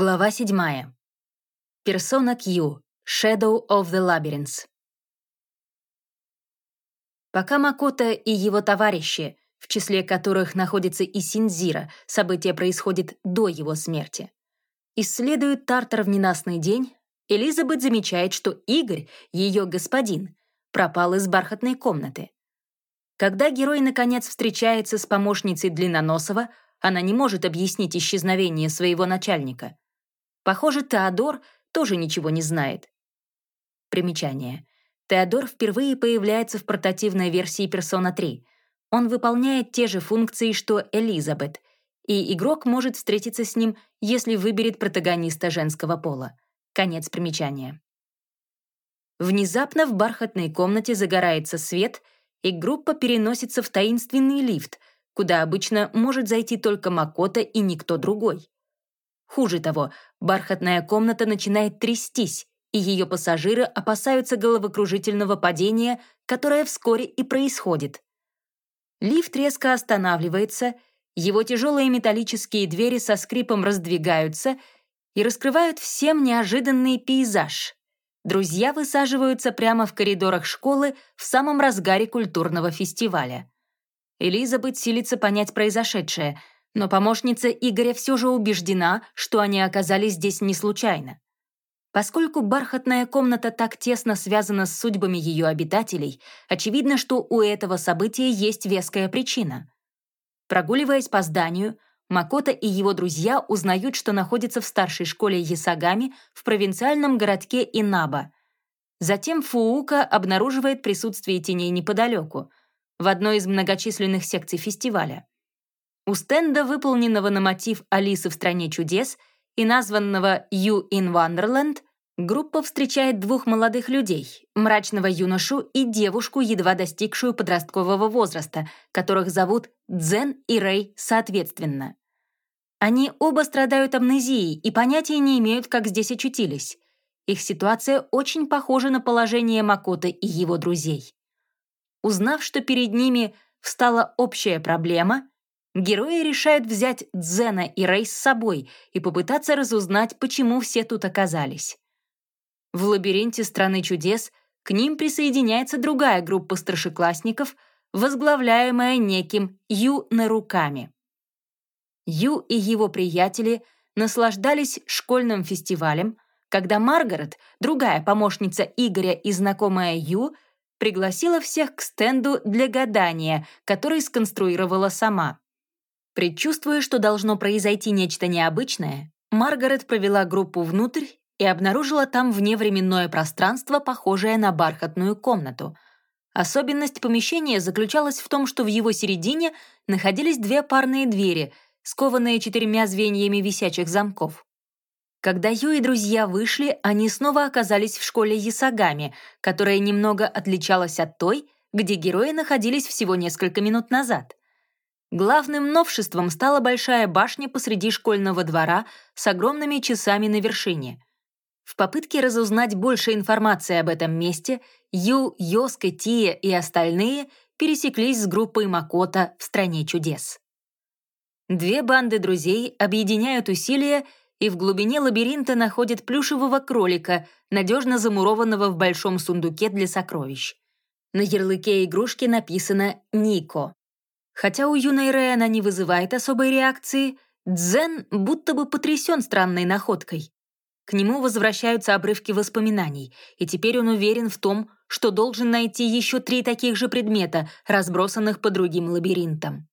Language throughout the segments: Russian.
Глава 7. Персона Q. Shadow of the Labyrinth. Пока Макото и его товарищи, в числе которых находится и Синзира, событие происходит до его смерти, исследуют Тартар в ненастный день, Элизабет замечает, что Игорь, ее господин, пропал из бархатной комнаты. Когда герой наконец встречается с помощницей Длинноносова, она не может объяснить исчезновение своего начальника. Похоже, Теодор тоже ничего не знает. Примечание. Теодор впервые появляется в портативной версии Persona 3. Он выполняет те же функции, что Элизабет, и игрок может встретиться с ним, если выберет протагониста женского пола. Конец примечания. Внезапно в бархатной комнате загорается свет, и группа переносится в таинственный лифт, куда обычно может зайти только Макота и никто другой. Хуже того, бархатная комната начинает трястись, и ее пассажиры опасаются головокружительного падения, которое вскоре и происходит. Лифт резко останавливается, его тяжелые металлические двери со скрипом раздвигаются и раскрывают всем неожиданный пейзаж. Друзья высаживаются прямо в коридорах школы в самом разгаре культурного фестиваля. Элизабет силится понять произошедшее, но помощница Игоря все же убеждена, что они оказались здесь не случайно. Поскольку бархатная комната так тесно связана с судьбами ее обитателей, очевидно, что у этого события есть веская причина. Прогуливаясь по зданию, Макото и его друзья узнают, что находятся в старшей школе Ясагами в провинциальном городке Инаба. Затем Фуука обнаруживает присутствие теней неподалеку — в одной из многочисленных секций фестиваля. У стенда, выполненного на мотив «Алисы в стране чудес» и названного «You in Wonderland», группа встречает двух молодых людей, мрачного юношу и девушку, едва достигшую подросткового возраста, которых зовут Дзен и Рэй соответственно. Они оба страдают амнезией и понятия не имеют, как здесь очутились. Их ситуация очень похожа на положение Макота и его друзей. Узнав, что перед ними встала общая проблема, герои решают взять Дзена и Рэй с собой и попытаться разузнать, почему все тут оказались. В лабиринте страны чудес к ним присоединяется другая группа старшеклассников, возглавляемая неким Ю Наруками. Ю и его приятели наслаждались школьным фестивалем, когда Маргарет, другая помощница Игоря и знакомая Ю, пригласила всех к стенду для гадания, который сконструировала сама. Предчувствуя, что должно произойти нечто необычное, Маргарет провела группу внутрь и обнаружила там вневременное пространство, похожее на бархатную комнату. Особенность помещения заключалась в том, что в его середине находились две парные двери, скованные четырьмя звеньями висячих замков. Когда Ю и друзья вышли, они снова оказались в школе Ясагами, которая немного отличалась от той, где герои находились всего несколько минут назад. Главным новшеством стала большая башня посреди школьного двора с огромными часами на вершине. В попытке разузнать больше информации об этом месте, Ю, Йоска, Тия и остальные пересеклись с группой Макота в «Стране чудес». Две банды друзей объединяют усилия и в глубине лабиринта находит плюшевого кролика, надежно замурованного в большом сундуке для сокровищ. На ярлыке игрушки написано «Нико». Хотя у юной Рэ она не вызывает особой реакции, Дзен будто бы потрясен странной находкой. К нему возвращаются обрывки воспоминаний, и теперь он уверен в том, что должен найти еще три таких же предмета, разбросанных по другим лабиринтам.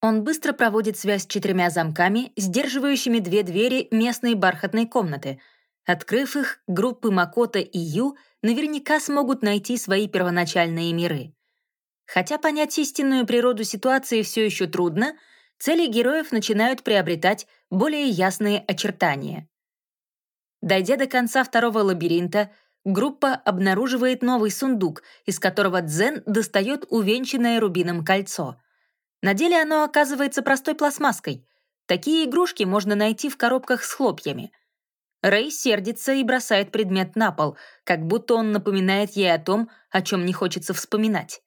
Он быстро проводит связь с четырьмя замками, сдерживающими две двери местной бархатной комнаты. Открыв их, группы Макота и Ю наверняка смогут найти свои первоначальные миры. Хотя понять истинную природу ситуации все еще трудно, цели героев начинают приобретать более ясные очертания. Дойдя до конца второго лабиринта, группа обнаруживает новый сундук, из которого Дзен достает увенчанное рубином кольцо — на деле оно оказывается простой пластмасской. Такие игрушки можно найти в коробках с хлопьями. Рэй сердится и бросает предмет на пол, как будто он напоминает ей о том, о чем не хочется вспоминать.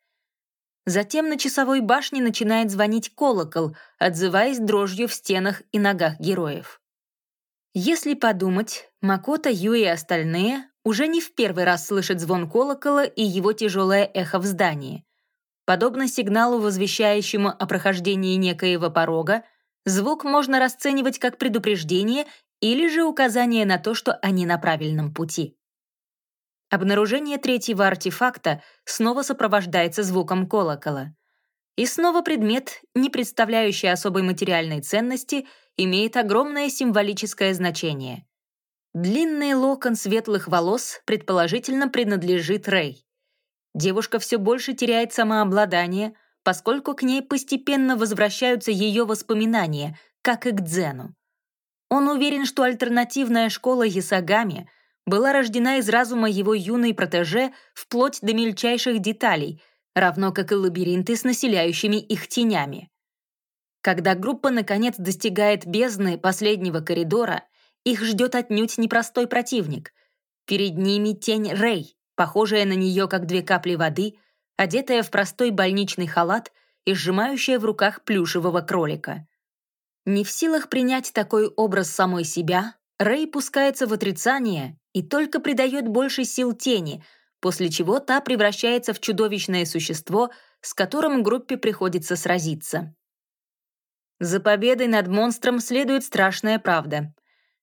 Затем на часовой башне начинает звонить колокол, отзываясь дрожью в стенах и ногах героев. Если подумать, Макота, Ю и остальные уже не в первый раз слышат звон колокола и его тяжелое эхо в здании. Подобно сигналу, возвещающему о прохождении некоего порога, звук можно расценивать как предупреждение или же указание на то, что они на правильном пути. Обнаружение третьего артефакта снова сопровождается звуком колокола. И снова предмет, не представляющий особой материальной ценности, имеет огромное символическое значение. Длинный локон светлых волос предположительно принадлежит Рэй. Девушка все больше теряет самообладание, поскольку к ней постепенно возвращаются ее воспоминания, как и к Дзену. Он уверен, что альтернативная школа Ясагами была рождена из разума его юной протеже вплоть до мельчайших деталей, равно как и лабиринты с населяющими их тенями. Когда группа наконец достигает бездны последнего коридора, их ждет отнюдь непростой противник. Перед ними тень Рэй, похожая на нее как две капли воды, одетая в простой больничный халат и сжимающая в руках плюшевого кролика. Не в силах принять такой образ самой себя, Рэй пускается в отрицание и только придает больше сил тени, после чего та превращается в чудовищное существо, с которым группе приходится сразиться. За победой над монстром следует страшная правда.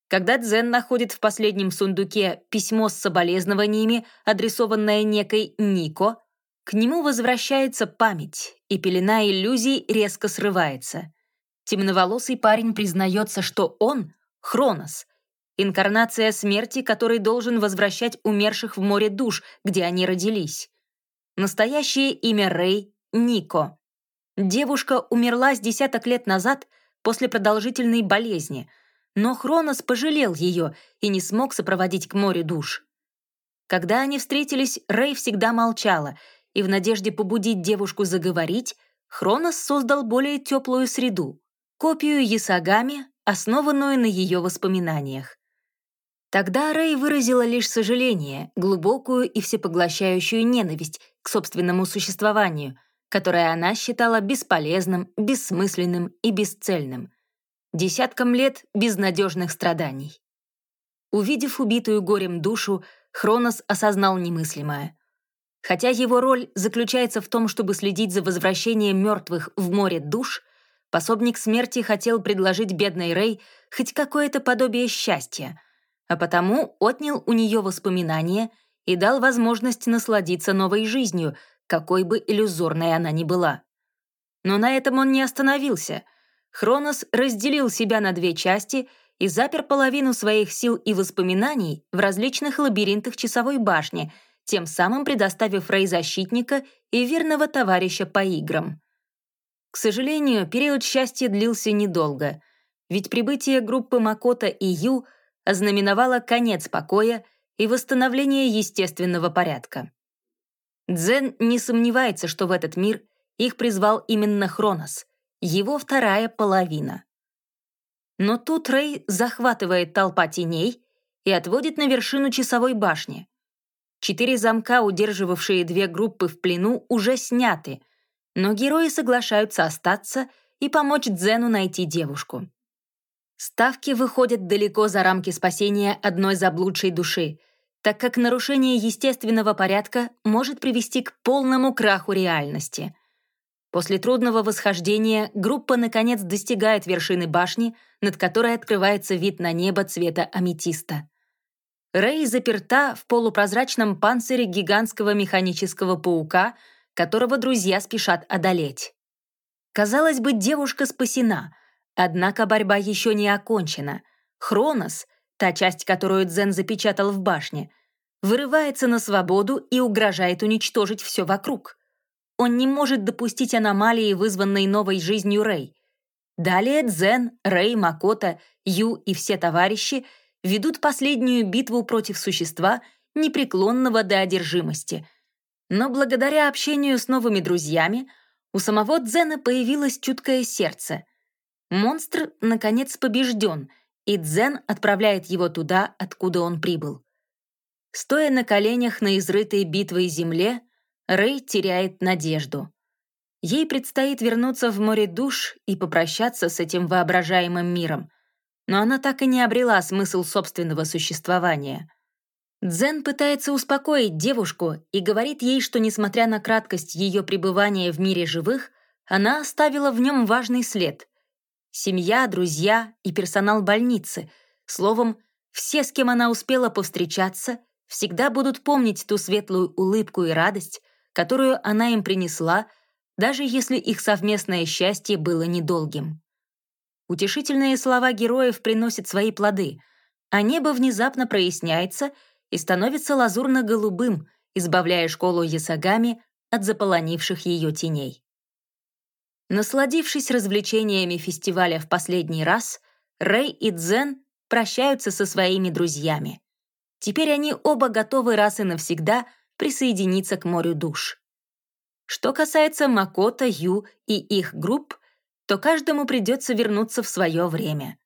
Когда Дзен находит в последнем сундуке письмо с соболезнованиями, адресованное некой Нико, к нему возвращается память, и пелена иллюзий резко срывается. Темноволосый парень признается, что он — Хронос, инкарнация смерти, который должен возвращать умерших в море душ, где они родились. Настоящее имя Рэй — Нико. Девушка умерла с десяток лет назад после продолжительной болезни — но Хронос пожалел ее и не смог сопроводить к морю душ. Когда они встретились, Рэй всегда молчала, и в надежде побудить девушку заговорить, Хронос создал более теплую среду — копию Ясагами, основанную на ее воспоминаниях. Тогда Рэй выразила лишь сожаление, глубокую и всепоглощающую ненависть к собственному существованию, которое она считала бесполезным, бессмысленным и бесцельным десяткам лет безнадежных страданий. Увидев убитую горем душу, Хронос осознал немыслимое. Хотя его роль заключается в том, чтобы следить за возвращением мертвых в море душ, пособник смерти хотел предложить бедной Рэй хоть какое-то подобие счастья, а потому отнял у нее воспоминания и дал возможность насладиться новой жизнью, какой бы иллюзорной она ни была. Но на этом он не остановился — Хронос разделил себя на две части и запер половину своих сил и воспоминаний в различных лабиринтах часовой башни, тем самым предоставив Рэй защитника и верного товарища по играм. К сожалению, период счастья длился недолго, ведь прибытие группы Макота и Ю ознаменовало конец покоя и восстановление естественного порядка. Дзен не сомневается, что в этот мир их призвал именно Хронос — его вторая половина. Но тут Рэй захватывает толпа теней и отводит на вершину часовой башни. Четыре замка, удерживавшие две группы в плену, уже сняты, но герои соглашаются остаться и помочь Дзену найти девушку. Ставки выходят далеко за рамки спасения одной заблудшей души, так как нарушение естественного порядка может привести к полному краху реальности — После трудного восхождения группа наконец достигает вершины башни, над которой открывается вид на небо цвета аметиста. Рэй заперта в полупрозрачном панцире гигантского механического паука, которого друзья спешат одолеть. Казалось бы, девушка спасена, однако борьба еще не окончена. Хронос, та часть, которую Дзен запечатал в башне, вырывается на свободу и угрожает уничтожить все вокруг. Он не может допустить аномалии, вызванной новой жизнью Рэй. Далее Дзен, Рэй, Макота, Ю и все товарищи ведут последнюю битву против существа, непреклонного до одержимости. Но благодаря общению с новыми друзьями у самого Дзена появилось чуткое сердце. Монстр, наконец, побежден, и Дзен отправляет его туда, откуда он прибыл. Стоя на коленях на изрытой битвой земле, Рэй теряет надежду. Ей предстоит вернуться в море душ и попрощаться с этим воображаемым миром. но она так и не обрела смысл собственного существования. Дзен пытается успокоить девушку и говорит ей, что, несмотря на краткость ее пребывания в мире живых, она оставила в нем важный след. Семья, друзья и персонал больницы, словом, все, с кем она успела повстречаться, всегда будут помнить ту светлую улыбку и радость, которую она им принесла, даже если их совместное счастье было недолгим. Утешительные слова героев приносят свои плоды, а небо внезапно проясняется и становится лазурно-голубым, избавляя школу Ясагами от заполонивших ее теней. Насладившись развлечениями фестиваля в последний раз, Рэй и Дзен прощаются со своими друзьями. Теперь они оба готовы раз и навсегда присоединиться к морю душ. Что касается Макота, Ю и их групп, то каждому придется вернуться в свое время.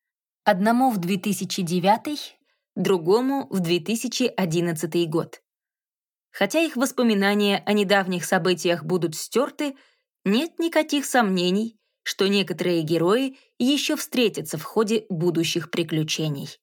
Одному в 2009, другому в 2011 год. Хотя их воспоминания о недавних событиях будут стерты, нет никаких сомнений, что некоторые герои еще встретятся в ходе будущих приключений.